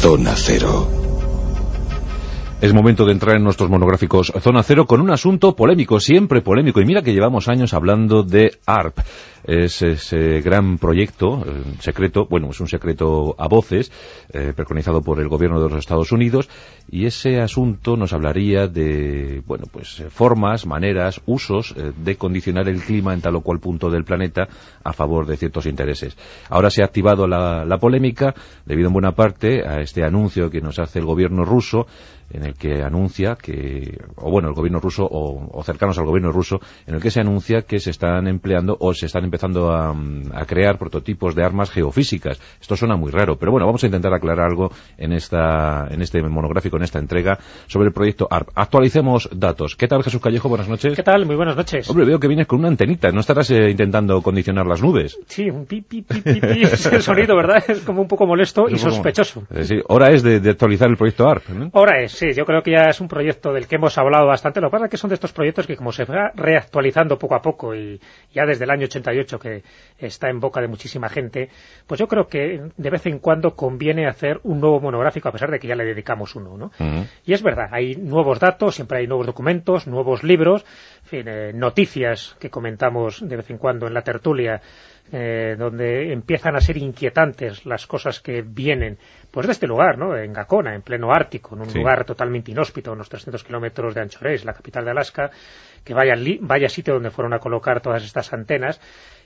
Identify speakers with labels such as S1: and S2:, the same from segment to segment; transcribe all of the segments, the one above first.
S1: Zona Cero.
S2: Es momento de entrar en nuestros monográficos Zona Cero con un asunto polémico, siempre polémico. Y mira que llevamos años hablando de ARP. Es ese gran proyecto eh, secreto, bueno, es un secreto a voces, eh, preconizado por el gobierno de los Estados Unidos. Y ese asunto nos hablaría de, bueno, pues eh, formas, maneras, usos eh, de condicionar el clima en tal o cual punto del planeta a favor de ciertos intereses. Ahora se ha activado la, la polémica debido en buena parte a este anuncio que nos hace el gobierno ruso en el que anuncia que, o bueno, el gobierno ruso, o, o, cercanos al gobierno ruso, en el que se anuncia que se están empleando o se están empezando a, a, crear prototipos de armas geofísicas. Esto suena muy raro, pero bueno, vamos a intentar aclarar algo en, esta, en este monográfico, en esta entrega, sobre el proyecto ARP. Actualicemos datos. ¿Qué tal, Jesús Callejo? Buenas noches.
S3: ¿Qué tal? Muy buenas noches.
S2: Hombre, veo que vienes con una antenita. ¿No estarás eh, intentando condicionar las nubes?
S3: Sí, un pi, pi, pi, pi, pi. es el sonido, ¿verdad? Es como un poco molesto y sospechoso.
S2: Eh, sí, hora es de, de, actualizar el proyecto ARP, ¿no?
S3: Hora es, sí. Yo creo que ya es un proyecto del que hemos hablado bastante. Lo que pasa es que son de estos proyectos que como se va reactualizando poco a poco y ya desde el año 88 que está en boca de muchísima gente, pues yo creo que de vez en cuando conviene hacer un nuevo monográfico a pesar de que ya le dedicamos uno, ¿no? Uh -huh. Y es verdad, hay nuevos datos, siempre hay nuevos documentos, nuevos libros, en fin, eh, noticias que comentamos de vez en cuando en la tertulia eh, donde empiezan a ser inquietantes las cosas que vienen pues de este lugar, ¿no? en Gacona, en pleno Ártico, en un sí. lugar totalmente inhóspito, unos 300 kilómetros de Anchorage, la capital de Alaska, que vaya, vaya sitio donde fueron a colocar todas estas antenas,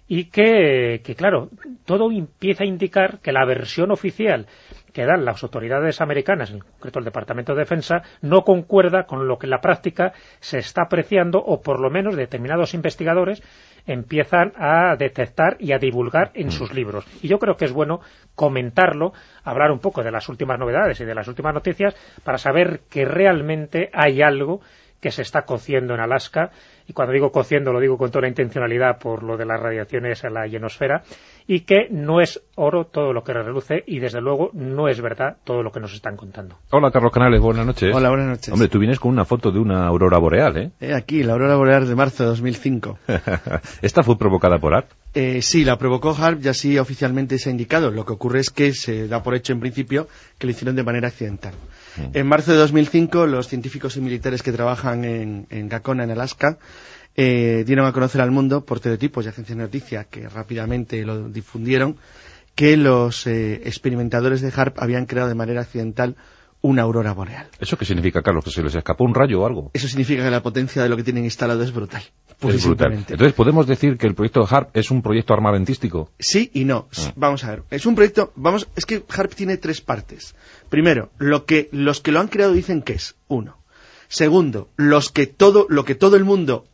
S3: y que, que, claro, todo empieza a indicar que la versión oficial que dan las autoridades americanas, en concreto el Departamento de Defensa, no concuerda con lo que en la práctica se está apreciando o por lo menos determinados investigadores empiezan a detectar y a divulgar en sus libros. Y yo creo que es bueno comentarlo, hablar un poco de las últimas novedades y de las últimas noticias para saber que realmente hay algo que se está cociendo en Alaska y cuando digo cociendo lo digo con toda la intencionalidad por lo de las radiaciones a la ionosfera y que no es oro todo lo que reluce y desde luego no es verdad todo lo que nos están contando.
S2: Hola Carlos Canales, buenas noches.
S4: Hola, buenas noches.
S2: Hombre, tú vienes con una foto de una aurora boreal, ¿eh?
S4: eh aquí, la aurora boreal de marzo de 2005.
S2: ¿Esta fue provocada por ARP?
S4: Eh, sí, la provocó HARP y así oficialmente se ha indicado. Lo que ocurre es que se da por hecho en principio que lo hicieron de manera accidental. Mm. En marzo de 2005, los científicos y militares que trabajan en, en en Alaska, eh, dieron a conocer al mundo por teletipos y agencias de noticias que rápidamente lo difundieron que los eh, experimentadores de HARP habían creado de manera accidental una aurora boreal.
S2: ¿Eso qué significa, Carlos? ¿Que se les escapó un rayo o algo?
S4: Eso significa que la potencia de lo que tienen instalado es brutal.
S2: Es brutal. Entonces, ¿podemos decir que el proyecto HARP es un proyecto armamentístico?
S4: Sí y no. Ah. Vamos a ver. Es un proyecto... vamos Es que HARP tiene tres partes. Primero, lo que los que lo han creado dicen que es. Uno. Segundo, los que todo, lo que todo el mundo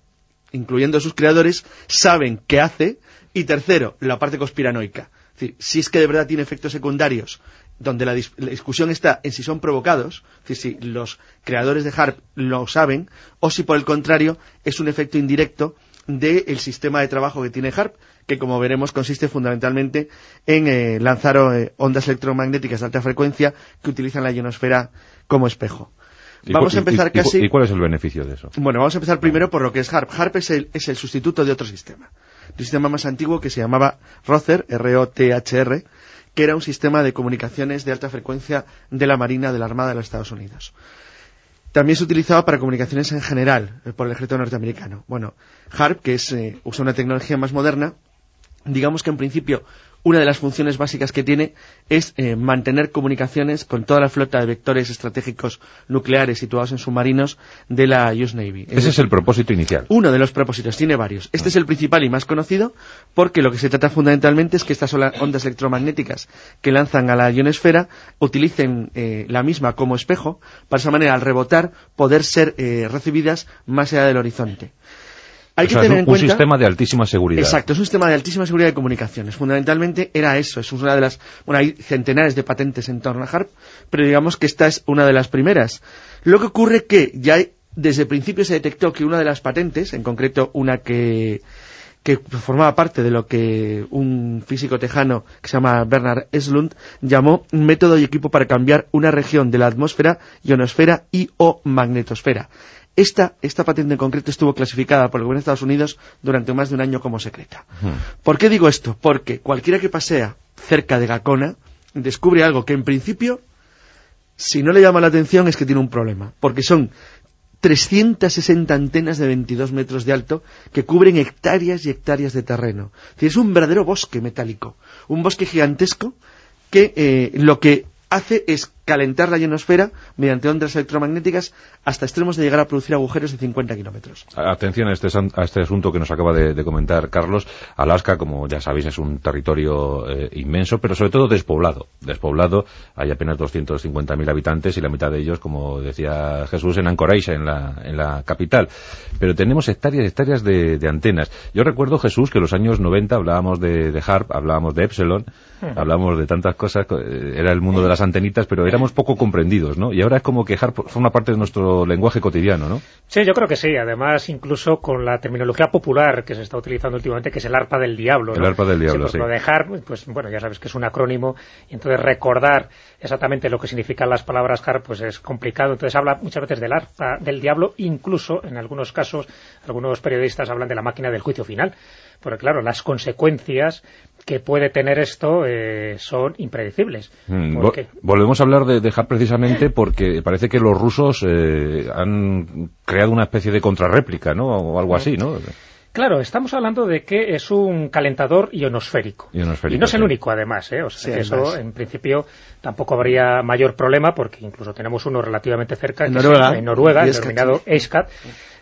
S4: incluyendo sus creadores, saben qué hace. Y tercero, la parte conspiranoica. Es decir, si es que de verdad tiene efectos secundarios, donde la, dis la, discusión está en si son provocados, es decir, si los creadores de HARP lo saben, o si por el contrario es un efecto indirecto del sistema de trabajo que tiene HARP, que como veremos consiste fundamentalmente en eh, lanzar eh, ondas electromagnéticas de alta frecuencia que utilizan la ionosfera como espejo.
S2: Vamos a empezar y, casi... ¿Y cuál es el beneficio de eso?
S4: Bueno, vamos a empezar primero por lo que es HARP. HARP es el, es el sustituto de otro sistema. Un sistema más antiguo que se llamaba Rother, R-O-T-H-R, que era un sistema de comunicaciones de alta frecuencia de la Marina de la Armada de los Estados Unidos. También se utilizaba para comunicaciones en general por el ejército norteamericano. Bueno, HARP, que es, eh, usa una tecnología más moderna, digamos que en principio una de las funciones básicas que tiene es eh, mantener comunicaciones con toda la flota de vectores estratégicos nucleares situados en submarinos de la US Navy.
S2: Ese es, es el propósito inicial.
S4: Uno de los propósitos, tiene varios. Este es el principal y más conocido porque lo que se trata fundamentalmente es que estas ondas electromagnéticas que lanzan a la ionosfera utilicen eh, la misma como espejo para esa manera al rebotar poder ser eh, recibidas más allá del horizonte.
S2: Hay o sea, que tener es un, en cuenta... un sistema de altísima seguridad.
S4: Exacto, es un sistema de altísima seguridad de comunicaciones. Fundamentalmente era eso, es una de las... Bueno, hay centenares de patentes en torno a HARP, pero digamos que esta es una de las primeras. Lo que ocurre que ya hay, desde el principio se detectó que una de las patentes, en concreto una que que formaba parte de lo que un físico tejano que se llama Bernard Eslund llamó un método y equipo para cambiar una región de la atmósfera, ionosfera y o magnetosfera. Esta, esta patente en concreto estuvo clasificada por el gobierno de Estados Unidos durante más de un año como secreta. Hmm. ¿Por qué digo esto? Porque cualquiera que pasea cerca de Gacona descubre algo que en principio si no le llama la atención es que tiene un problema, porque son 360 antenas de 22 metros de alto que cubren hectáreas y hectáreas de terreno. Es un verdadero bosque metálico, un bosque gigantesco que eh, lo que hace es calentar la ionosfera mediante ondas electromagnéticas hasta extremos de llegar a producir agujeros de 50 kilómetros.
S2: Atención a este, a este asunto que nos acaba de, comentar Carlos. Alaska, como ya sabéis, es un territorio eh, inmenso, pero sobre todo despoblado. Despoblado, hay apenas 250.000 habitantes y la mitad de ellos, como decía Jesús, en Anchorage, en la, en la capital. Pero tenemos hectáreas y hectáreas de, antenas. Yo recuerdo, Jesús, que en los años 90 hablábamos de, de HARP, hablábamos de Epsilon, hmm. hablábamos de tantas cosas, eh, era el mundo de las antenitas, pero era poco comprendidos, ¿no? Y ahora es como que HARP forma parte de nuestro lenguaje cotidiano, ¿no?
S3: Sí, yo creo que sí. Además, incluso con la terminología popular que se está utilizando últimamente, que es el arpa del diablo.
S2: El arpa del diablo, sí.
S3: Pues lo de HARP, pues bueno, ya sabes que es un acrónimo, y entonces recordar exactamente lo que significan las palabras HARP, pues es complicado. Entonces habla muchas veces del arpa del diablo, incluso en algunos casos, algunos periodistas hablan de la máquina del juicio final. Porque claro, las consecuencias que puede tener esto eh, son impredecibles.
S2: Mm, volvemos a hablar de, dejar precisamente porque parece que los rusos eh, han creado una especie de contrarréplica, ¿no? O algo así, ¿no?
S3: Claro, estamos hablando de que es un calentador ionosférico. y no es el único, además. ¿eh? O sea, que eso, en principio, tampoco habría mayor problema, porque incluso tenemos uno relativamente cerca, en
S4: Noruega,
S3: en Noruega denominado EISCAT,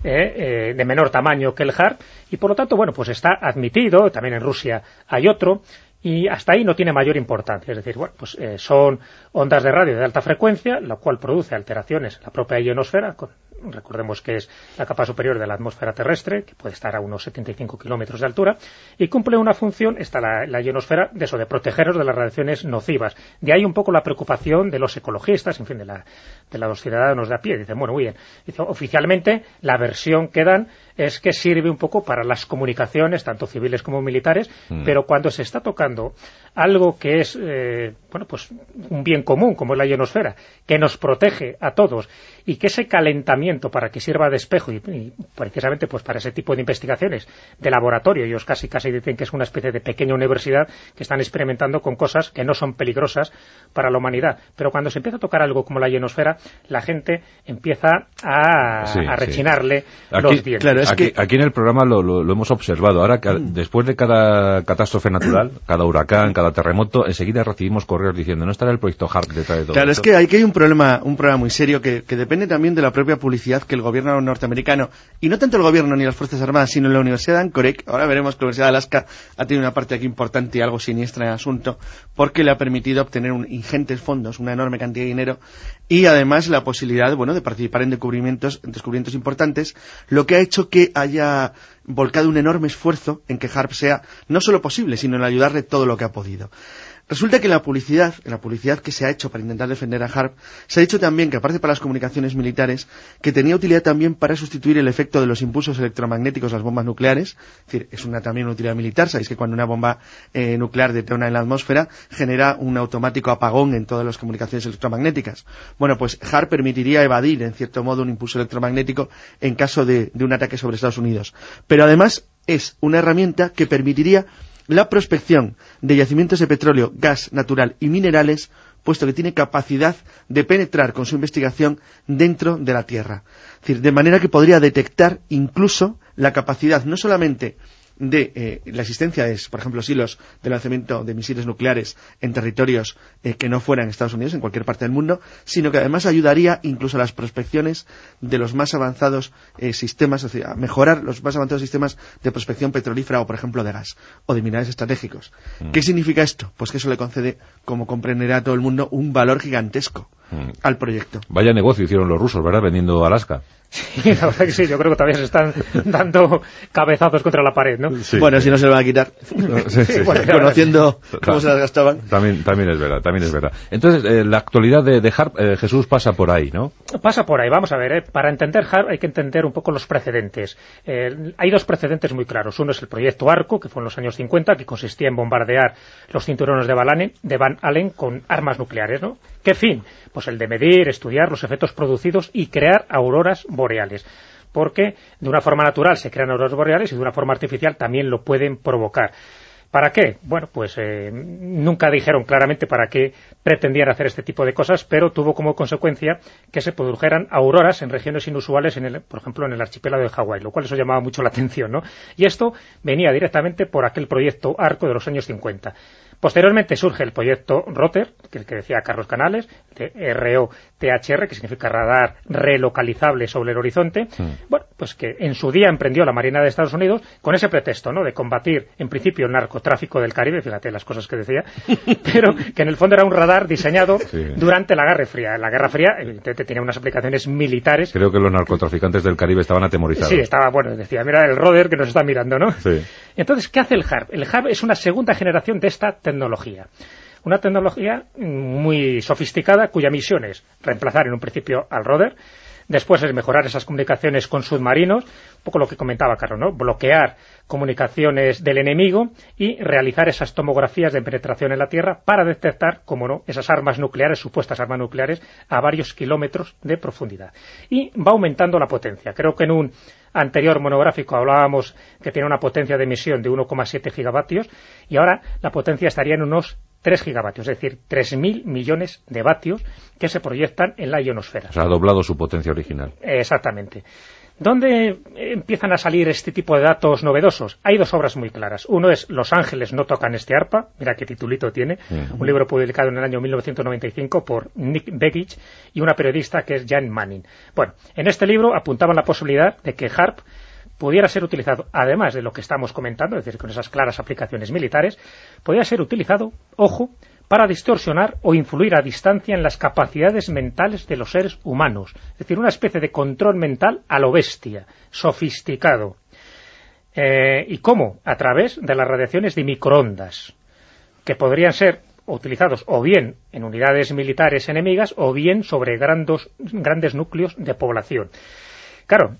S3: ¿eh? Eh, de menor tamaño que el HARP, y por lo tanto, bueno, pues está admitido, también en Rusia hay otro, y hasta ahí no tiene mayor importancia. Es decir, bueno, pues eh, son ondas de radio de alta frecuencia, lo cual produce alteraciones en la propia ionosfera, con recordemos que es la capa superior de la atmósfera terrestre, que puede estar a unos 75 kilómetros de altura, y cumple una función, está la, ionosfera, de eso, de protegeros de las radiaciones nocivas. De ahí un poco la preocupación de los ecologistas, en fin, de, la, de los ciudadanos de a pie. Dicen, bueno, muy bien, Dice, oficialmente la versión que dan es que sirve un poco para las comunicaciones, tanto civiles como militares, mm. pero cuando se está tocando algo que es, eh, bueno, pues un bien común, como es la ionosfera, que nos protege a todos, y que ese calentamiento para que sirva de espejo y, precisamente pues para ese tipo de investigaciones de laboratorio, ellos casi casi dicen que es una especie de pequeña universidad que están experimentando con cosas que no son peligrosas para la humanidad, pero cuando se empieza a tocar algo como la ionosfera, la gente empieza a, rechinarle los dientes.
S2: Aquí, en el programa lo, hemos observado, ahora mm. después de cada catástrofe natural, cada huracán, cada terremoto, enseguida recibimos correos diciendo no estará el proyecto HARP detrás de todo
S4: Claro, es que hay, que hay un problema, un problema muy serio que depende depende también de la propia publicidad que el gobierno norteamericano, y no tanto el gobierno ni las Fuerzas Armadas, sino la Universidad de Anchorage, ahora veremos que la Universidad de Alaska ha tenido una parte aquí importante y algo siniestra en el asunto, porque le ha permitido obtener un, ingentes fondos, una enorme cantidad de dinero, y además la posibilidad, bueno, de participar en descubrimientos, en descubrimientos importantes, lo que ha hecho que haya volcado un enorme esfuerzo en que HARP sea no solo posible, sino en ayudarle todo lo que ha podido. Resulta que la publicidad, en la publicidad que se ha hecho para intentar defender a Harp, se ha dicho también que aparte para las comunicaciones militares, que tenía utilidad también para sustituir el efecto de los impulsos electromagnéticos a las bombas nucleares. Es decir, es una también una utilidad militar. Sabéis que cuando una bomba eh, nuclear detona en la atmósfera, genera un automático apagón en todas las comunicaciones electromagnéticas. Bueno, pues HARP permitiría evadir, en cierto modo, un impulso electromagnético en caso de un ataque sobre Estados Unidos. Pero además es una herramienta que permitiría la prospección de yacimientos de petróleo, gas natural y minerales, puesto que tiene capacidad de penetrar con su investigación dentro de la Tierra. Es decir, de manera que podría detectar incluso la capacidad no solamente de eh, la existencia de, por ejemplo, silos de lanzamiento de misiles nucleares en territorios eh, que no fueran Estados Unidos, en cualquier parte del mundo, sino que además ayudaría incluso a las prospecciones de los más avanzados eh, sistemas, a mejorar los más avanzados sistemas de prospección petrolífera o, por ejemplo, de gas o de minerales estratégicos. Mm. ¿Qué significa esto? Pues que eso le concede, como comprenderá todo el mundo, un valor gigantesco mm. al proyecto.
S2: Vaya negocio hicieron los rusos, ¿verdad?, vendiendo Alaska.
S3: Sí, la verdad que sí, yo creo que todavía se están dando cabezazos contra la pared, ¿no?
S4: Bueno, si no se lo van a quitar. Conociendo cómo se las gastaban.
S2: También, también es verdad, también es verdad. Entonces, eh, la actualidad de, de Harp, eh, Jesús pasa por ahí, ¿no?
S3: Pasa por ahí, vamos a ver, eh. para entender Harp hay que entender un poco los precedentes. hay dos precedentes muy claros. Uno es el proyecto Arco, que fue en los años 50, que consistía en bombardear los cinturones de Van de Van Allen con armas nucleares, ¿no? ¿Qué fin? Pues el de medir, estudiar los efectos producidos y crear auroras boreales porque de una forma natural se crean auroras boreales y de una forma artificial también lo pueden provocar. ¿Para qué? Bueno, pues eh, nunca dijeron claramente para qué pretendían hacer este tipo de cosas, pero tuvo como consecuencia que se produjeran auroras en regiones inusuales, en el, por ejemplo, en el archipiélago de Hawái, lo cual eso llamaba mucho la atención, ¿no? Y esto venía directamente por aquel proyecto ARCO de los años 50. Posteriormente surge el proyecto ROTER, que, que decía Carlos Canales, de ROTHR, que significa radar relocalizable sobre el horizonte. Bueno, pues que en su día emprendió la Marina de Estados Unidos con ese pretexto, ¿no?, de combatir, en principio, el narcotráfico del Caribe, fíjate las cosas que decía, pero que en el fondo era un radar diseñado durante la Guerra Fría. La Guerra Fría, evidentemente, tenía unas aplicaciones militares.
S2: Creo que los narcotraficantes del Caribe estaban atemorizados.
S3: Sí, estaba, bueno, decía, mira el ROTER que nos está mirando, ¿no? Sí. Entonces, ¿qué hace el HARP? El HARP es una segunda generación de esta tecnología. Una tecnología muy sofisticada cuya misión es reemplazar en un principio al roder, después es mejorar esas comunicaciones con submarinos, un poco lo que comentaba Carlos, ¿no? bloquear comunicaciones del enemigo y realizar esas tomografías de penetración en la Tierra para detectar, como no, esas armas nucleares, supuestas armas nucleares, a varios kilómetros de profundidad. Y va aumentando la potencia. Creo que en un anterior monográfico hablábamos que tiene una potencia de emisión de 1,7 gigavatios y ahora la potencia estaría en unos 3 gigavatios, es decir, 3.000 millones de vatios que se proyectan en la ionosfera.
S2: O sea, ha doblado su potencia original.
S3: Exactamente. ¿Dónde empiezan a salir este tipo de datos novedosos? Hay dos obras muy claras. Uno es Los ángeles no tocan este arpa, mira qué titulito tiene, un libro publicado en el año 1995 por Nick Begich y una periodista que es Jan Manning. Bueno, en este libro apuntaban la posibilidad de que HARP pudiera ser utilizado, además de lo que estamos comentando, es decir, con esas claras aplicaciones militares, podría ser utilizado, ojo, para distorsionar o influir a distancia en las capacidades mentales de los seres humanos. Es decir, una especie de control mental a lo bestia, sofisticado. Eh, ¿Y cómo? A través de las radiaciones de microondas, que podrían ser utilizados o bien en unidades militares enemigas o bien sobre grandes, grandes núcleos de población. Claro,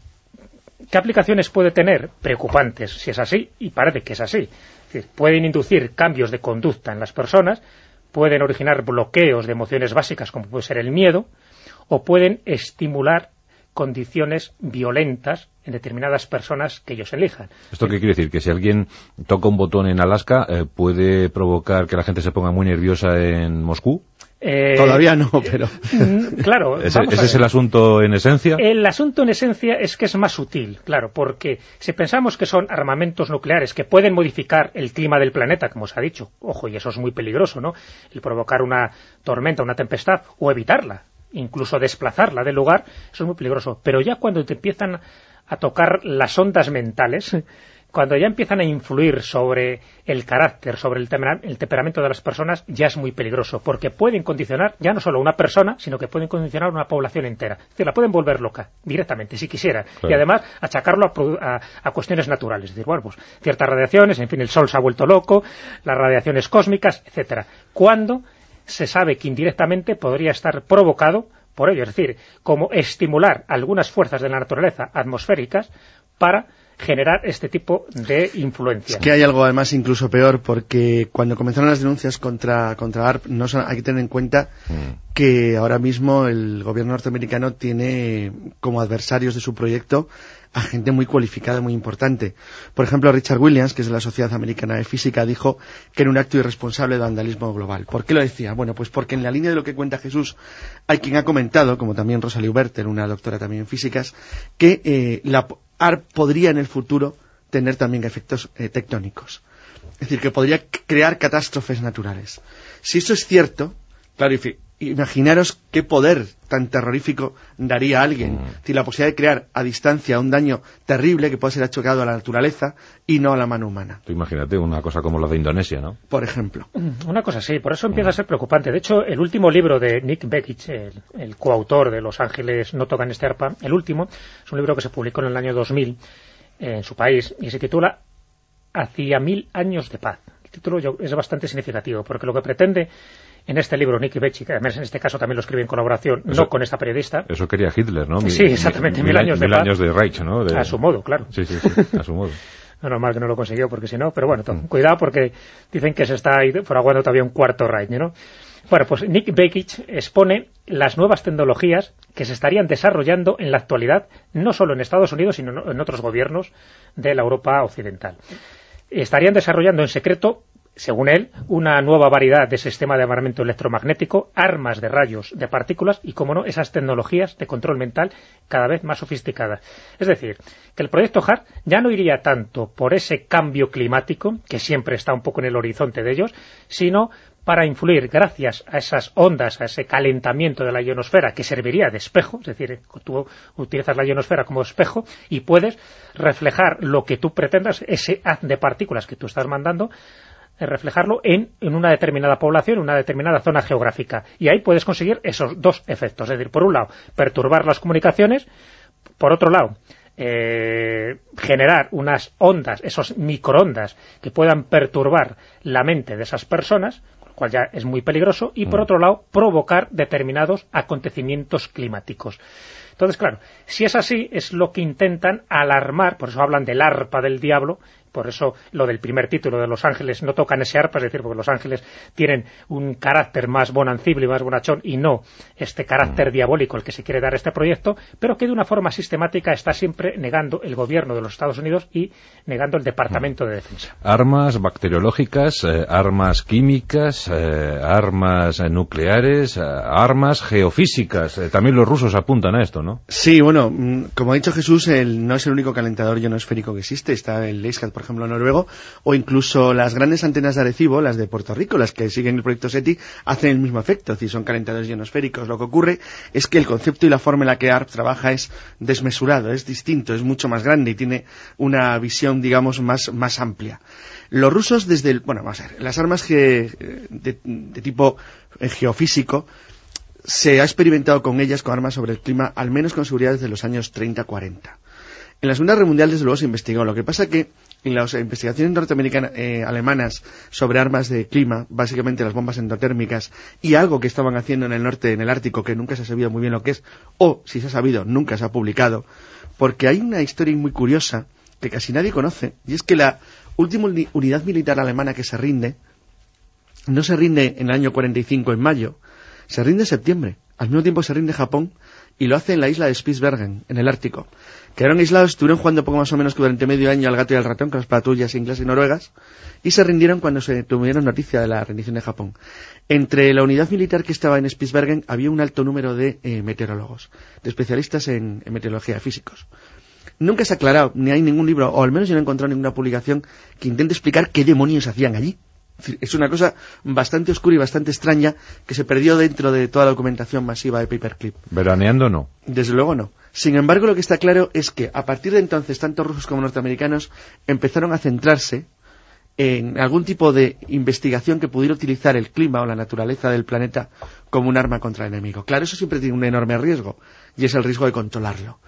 S3: ¿qué aplicaciones puede tener? Preocupantes, si es así, y parece que es así. Pueden inducir cambios de conducta en las personas, pueden originar bloqueos de emociones básicas como puede ser el miedo, o pueden estimular condiciones violentas en determinadas personas que ellos elijan.
S2: ¿Esto qué quiere decir? ¿Que si alguien toca un botón en Alaska eh, puede provocar que la gente se ponga muy nerviosa en Moscú?
S4: Eh, Todavía no, pero...
S3: Mm, claro.
S2: ¿Ese, es el asunto en esencia?
S3: El asunto en esencia es que es más sutil, claro, porque si pensamos que son armamentos nucleares que pueden modificar el clima del planeta, como se ha dicho, ojo, y eso es muy peligroso, ¿no?, el provocar una tormenta, una tempestad, o evitarla, incluso desplazarla del lugar, eso es muy peligroso. Pero ya cuando te empiezan a tocar las ondas mentales, cuando ya empiezan a influir sobre el carácter, sobre el, temperamento de las personas, ya es muy peligroso, porque pueden condicionar ya no solo a una persona, sino que pueden condicionar a una población entera. Es decir, la pueden volver loca, directamente, si quisiera. Y además, achacarlo a, cuestiones naturales. Es decir, bueno, pues ciertas radiaciones, en fin, el Sol se ha vuelto loco, las radiaciones cósmicas, etcétera. Cuando se sabe que indirectamente podría estar provocado por ello, es decir, como estimular algunas fuerzas de la naturaleza atmosféricas para generar este tipo de influencia.
S4: Es que hay algo además incluso peor, porque cuando comenzaron las denuncias contra, contra ARP, no hay que tener en cuenta mm. que ahora mismo el gobierno norteamericano tiene como adversarios de su proyecto a gente muy cualificada, muy importante. Por ejemplo, Richard Williams, que es de la Sociedad Americana de Física, dijo que era un acto irresponsable de vandalismo global. ¿Por qué lo decía? Bueno, pues porque en la línea de lo que cuenta Jesús hay quien ha comentado, como también Rosalie Huberter, una doctora también en físicas, que eh, la ARP podría en el futuro tener también efectos eh, tectónicos. Es decir, que podría crear catástrofes naturales. Si eso es cierto, claro, imaginaros qué poder tan terrorífico daría a alguien. Mm. Si la posibilidad de crear a distancia un daño terrible que puede ser achocado a la naturaleza y no a la mano humana.
S2: imagínate una cosa como la de Indonesia, ¿no?
S4: Por ejemplo.
S3: Mm, una cosa sí, por eso empieza a ser preocupante. De hecho, el último libro de Nick Beckich, el, coautor de Los Ángeles no tocan este arpa, el último, es un libro que se publicó en el año 2000 en su país y se titula Hacia mil años de paz. El título es bastante significativo porque lo que pretende en este libro Nicky Becci, que además en este caso también lo escribe en colaboración, no con esta periodista.
S2: Eso quería Hitler, ¿no?
S3: sí, exactamente, mil, años, de,
S2: años de Reich, ¿no?
S3: A su modo, claro.
S2: Sí, sí, sí, a su modo.
S3: no, normal que no lo consiguió, porque si no, pero bueno, mm. cuidado porque dicen que se está fraguando todavía un cuarto Reich, ¿no? Bueno, pues Nick Bekic expone las nuevas tecnologías que se estarían desarrollando en la actualidad, no solo en Estados Unidos, sino en otros gobiernos de la Europa occidental. estarían desarrollando en secreto según él, una nueva variedad de sistema de armamento electromagnético, armas de rayos, de partículas y, como no, esas tecnologías de control mental cada vez más sofisticadas. Es decir, que el proyecto HART ya no iría tanto por ese cambio climático, que siempre está un poco en el horizonte de ellos, sino para influir gracias a esas ondas, a ese calentamiento de la ionosfera que serviría de espejo, es decir, tú utilizas la ionosfera como espejo y puedes reflejar lo que tú pretendas, ese haz de partículas que tú estás mandando, reflejarlo en, en, una determinada población, en una determinada zona geográfica. Y ahí puedes conseguir esos dos efectos. Es decir, por un lado, perturbar las comunicaciones, por otro lado, eh, generar unas ondas, esos microondas, que puedan perturbar la mente de esas personas, cual ya es muy peligroso, y por mm. otro lado, provocar determinados acontecimientos climáticos. Entonces, claro, si es así, es lo que intentan alarmar, por eso hablan del arpa del diablo, por eso lo del primer título de Los Ángeles no tocan ese arpa, es decir, porque Los Ángeles tienen un carácter más bonancible y más bonachón y no este carácter mm. diabólico el que se quiere dar a este proyecto, pero que de una forma sistemática está siempre negando el gobierno de los Estados Unidos y negando el Departamento de Defensa.
S2: Armas bacteriológicas, eh, armas químicas, eh, armas nucleares, eh, armas geofísicas. también los rusos apuntan a esto, ¿no?
S4: Sí, bueno, mm, como ha dicho Jesús, no es el único calentador ionosférico que existe. Está el Leiscat, por ejemplo, noruego, o incluso las grandes antenas de Arecibo, las de Puerto Rico, las que siguen el proyecto SETI, hacen el mismo efecto, es decir, son calentadores ionosféricos. Lo que ocurre es que el concepto y la forma en la que ARP trabaja es desmesurado, es distinto, es mucho más grande y tiene una visión, digamos, más, más amplia. Los rusos desde el, bueno, vamos a ver, las armas de, de tipo eh, geofísico se ha experimentado con ellas, con armas sobre el clima, al menos con seguridad desde los años 30-40. En la Segunda Guerra Mundial, desde luego, se investigó. Lo que pasa que en las investigaciones norteamericanas, eh, alemanas sobre armas de clima, básicamente las bombas endotérmicas, y algo que estaban haciendo en el norte, en el Ártico, que nunca se ha sabido muy bien lo que es, o si se ha sabido, nunca se ha publicado, porque hay una historia muy curiosa que casi nadie conoce, y es que la última unidad militar alemana que se rinde, no se rinde en el año 45 en mayo, se rinde en septiembre. Al mismo tiempo se rinde Japón y lo hace en la isla de Spitsbergen, en el Ártico. Quedaron aislados, estuvieron jugando poco más o menos que durante medio año al gato y al ratón con las patrullas inglesas y noruegas y se rindieron cuando se tuvieron noticia de la rendición de Japón. Entre la unidad militar que estaba en Spitsbergen había un alto número de eh, meteorólogos, de especialistas en, en meteorología, físicos. Nunca se ha aclarado, ni hay ningún libro, o al menos yo no he encontrado ninguna publicación que intente explicar qué demonios hacían allí. Es una cosa bastante oscura y bastante extraña que se perdió dentro de toda la documentación masiva de Paperclip.
S2: ¿Veraneando no?
S4: Desde luego no. Sin embargo, lo que está claro es que a partir de entonces, tanto rusos como norteamericanos empezaron a centrarse en algún tipo de investigación que pudiera utilizar el clima o la naturaleza del planeta como un arma contra el enemigo. Claro, eso siempre tiene un enorme riesgo, y es el riesgo de controlarlo.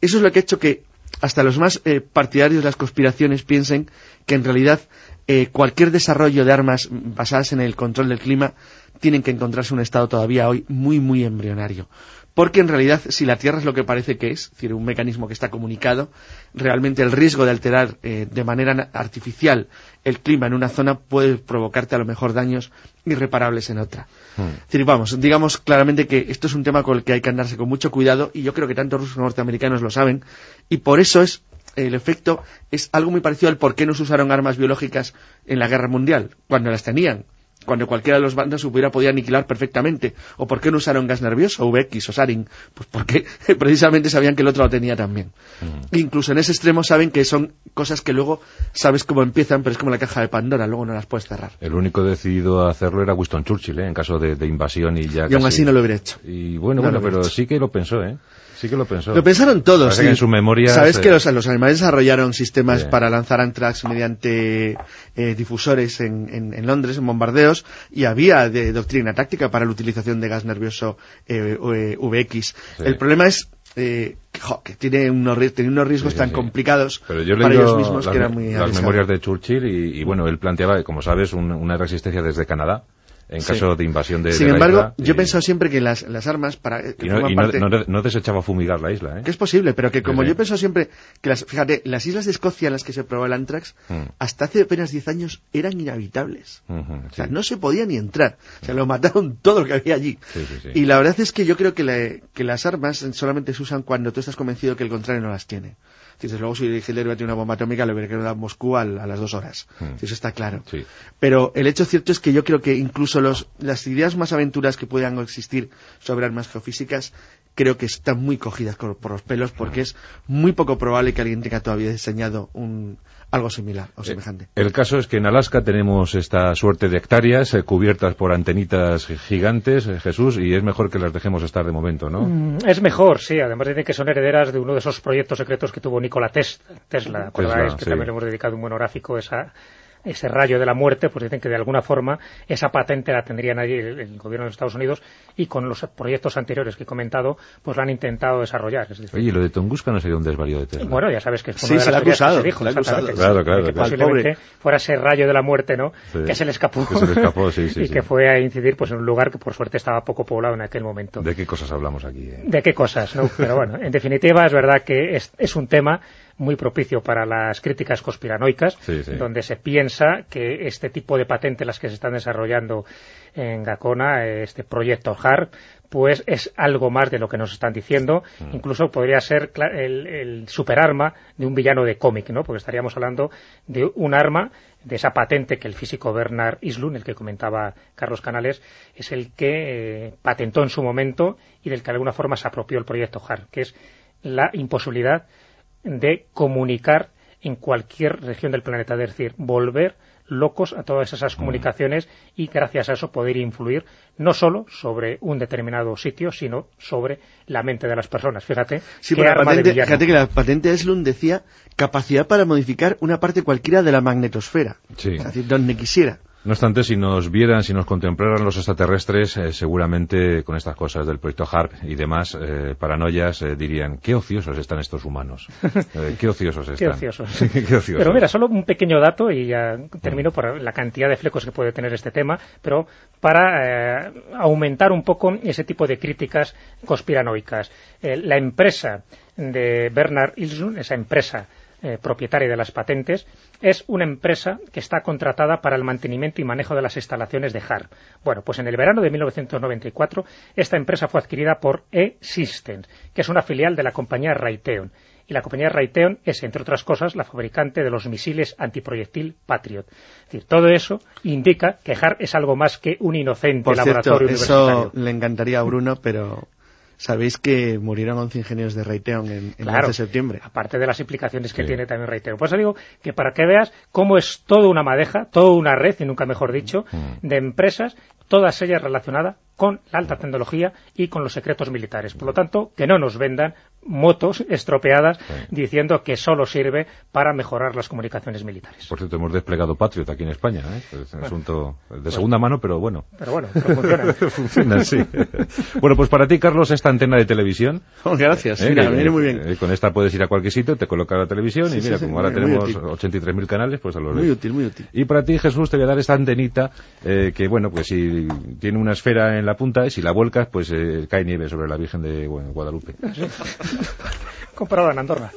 S4: Eso es lo que ha hecho que hasta los más eh, partidarios de las conspiraciones piensen que en realidad eh, cualquier desarrollo de armas basadas en el control del clima tienen que encontrarse en un estado todavía hoy muy, muy embrionario. Porque en realidad, si la Tierra es lo que parece que es, es decir, un mecanismo que está comunicado, realmente el riesgo de alterar eh, de manera artificial el clima en una zona puede provocarte a lo mejor daños irreparables en otra. Hmm. Es decir, vamos, digamos claramente que esto es un tema con el que hay que andarse con mucho cuidado y yo creo que tanto rusos como norteamericanos lo saben y por eso es el efecto es algo muy parecido al por qué no se usaron armas biológicas en la guerra mundial, cuando las tenían, cuando cualquiera de los bandos hubiera podido aniquilar perfectamente. ¿O por qué no usaron gas nervioso, VX o sarin? Pues porque precisamente sabían que el otro lo tenía también. Mm. Incluso en ese extremo saben que son cosas que luego sabes cómo empiezan, pero es como la caja de Pandora, luego no las puedes cerrar.
S2: El único decidido a hacerlo era Winston Churchill, ¿eh? en caso de, invasión y ya...
S4: Y aún así no lo hubiera hecho.
S2: Y bueno, bueno, pero sí que lo pensó, ¿eh? Sí que lo pensó.
S4: Lo pensaron todos.
S2: en su memoria...
S4: Sabes que los, los, alemanes desarrollaron sistemas para lanzar antrax mediante eh, difusores en, en, Londres, en bombardeos, y había de doctrina táctica para la utilización de gas nervioso eh, eh VX. El problema es eh, que tiene unos, unos riesgos tan complicados para ellos mismos que eran muy
S2: Las memorias de Churchill y, y, bueno, él planteaba, como sabes, una resistencia desde Canadá en caso de invasión de
S4: Sin embargo, yo he pensado siempre que las, las armas para
S2: y, no, desechaba fumigar la isla, ¿eh?
S4: Que es posible, pero que como yo he pensado siempre que las, fíjate, las islas de Escocia en las que se probó el Antrax, mm. hasta hace apenas 10 años eran inhabitables. o sea, no se podía ni entrar. O sea, lo mataron todo lo que había allí. y la verdad es que yo creo que, que las armas solamente se usan cuando tú estás convencido que el contrario no las tiene. Desde luego, si Hitler hubiera tenido una bomba atómica, le hubiera quedado a Moscú a, las dos horas.
S2: Mm.
S4: Eso está claro.
S2: Sí.
S4: Pero el hecho cierto es que yo creo que incluso los, las ideas más aventuras que puedan existir sobre armas geofísicas creo que están muy cogidas por, por los pelos porque es muy poco probable que alguien tenga todavía diseñado un, algo similar o semejante.
S2: El caso es que en Alaska tenemos esta suerte de hectáreas eh, cubiertas por antenitas gigantes, eh, Jesús, y es mejor que las dejemos estar de momento, ¿no?
S3: Mm, es mejor, sí. Además dicen que son herederas de uno de esos proyectos secretos que tuvo Nikola Tes- Tesla. ¿Acordáis que
S2: sí.
S3: también le hemos dedicado un monográfico a esa ese rayo de la muerte, pues dicen que de alguna forma esa patente la tendrían allí el, el gobierno de los Estados Unidos y con los proyectos anteriores que he comentado, pues lo han intentado desarrollar. Es decir,
S2: Oye, lo de Tunguska no sería un desvarío de Tesla.
S3: bueno, ya sabes que
S4: Sí,
S3: una de
S4: se
S3: las teorías que
S4: acusado,
S3: se dijo,
S4: se.
S2: Claro, claro,
S3: que
S2: claro.
S3: posiblemente fuera ese rayo de la muerte, ¿no?
S2: Sí.
S3: Que se le escapó.
S2: Que se le escapó, sí, sí,
S3: y
S2: sí.
S3: que fue a incidir pues en un lugar que por suerte estaba poco poblado en aquel momento.
S2: ¿De qué cosas hablamos aquí? eh?
S3: ¿De qué cosas? No? Pero bueno, en definitiva es verdad que es, es un tema muy propicio para las críticas conspiranoicas,
S2: Sí, sí.
S3: donde se piensa que este tipo de patentes, las que se están desarrollando en Gacona, este proyecto HARP, pues es algo más de lo que nos están diciendo.
S2: Mm.
S3: Incluso podría ser el, el superarma de un villano de cómic, ¿no? Porque estaríamos hablando de un arma, de esa patente que el físico Bernard Islund, el que comentaba Carlos Canales, es el que eh, patentó en su momento y del que de alguna forma se apropió el proyecto HARP, que es la imposibilidad de comunicar en cualquier región del planeta, es decir, volver locos a todas esas comunicaciones y gracias a eso poder influir no solo sobre un determinado sitio, sino sobre la mente de las personas. Fíjate,
S4: Sí,
S3: qué
S4: pero la
S3: arma de
S4: patente,
S3: villano.
S4: fíjate que la patente de Eslund decía capacidad para modificar una parte cualquiera de la magnetosfera.
S2: Sí.
S4: Es decir, donde quisiera.
S2: No obstante, si nos vieran, si nos contemplaran los extraterrestres, eh, seguramente con estas cosas del proyecto HARP y demás eh, paranoias eh, dirían, qué ociosos están estos humanos. Eh, qué ociosos están.
S3: Qué ociosos.
S2: qué ociosos.
S3: Pero mira, solo un pequeño dato y ya termino por la cantidad de flecos que puede tener este tema, pero para aumentar un poco ese tipo de críticas conspiranoicas. La empresa de Bernard Ilsun, esa empresa eh, propietaria de las patentes, es una empresa que está contratada para el mantenimiento y manejo de las instalaciones de HARP. Bueno, pues en el verano de 1994 esta empresa fue adquirida por E-Systems, que es una filial de la compañía Raytheon. Y la compañía Raytheon es, entre otras cosas, la fabricante de los misiles antiproyectil Patriot. Es decir, todo eso indica que HARP es algo más que un inocente
S4: Por cierto,
S3: laboratorio
S4: eso
S3: universitario.
S4: le encantaría a Bruno, pero sabéis que murieron 11 ingenieros de Raytheon en, en el
S3: Claro,
S4: 11 de septiembre.
S3: aparte de las implicaciones que
S2: Sí.
S3: tiene también Raytheon. Por eso digo que para que veas cómo es toda una madeja, toda una red, y nunca mejor dicho,
S2: Mm.
S3: de empresas, todas ellas relacionadas con la alta tecnología y con los secretos militares. Por lo tanto, que no nos vendan motos estropeadas diciendo que solo sirve para mejorar las comunicaciones militares.
S2: Por cierto, hemos desplegado Patriot aquí en España. ¿eh? Es un asunto de segunda mano, pero bueno.
S3: Pero bueno, pero funciona.
S2: Funciona, sí. bueno, pues para ti, Carlos, esta antena de televisión.
S4: Oh, gracias,
S2: ¿eh?
S4: mira, me viene muy bien.
S2: eh, con esta puedes ir a cualquier sitio, te coloca la televisión
S4: Sí,
S2: y mira,
S4: sí, sí,
S2: como ahora
S4: muy
S2: tenemos
S4: útil.
S2: 83.000 canales, pues a los
S4: Muy útil, muy útil.
S2: Y para ti, Jesús, te voy a dar esta antenita eh, que, bueno, pues si tiene una esfera en la punta y si la vuelcas, pues eh, cae nieve sobre la Virgen de Gua- Guadalupe.
S3: Comparado en Andorra.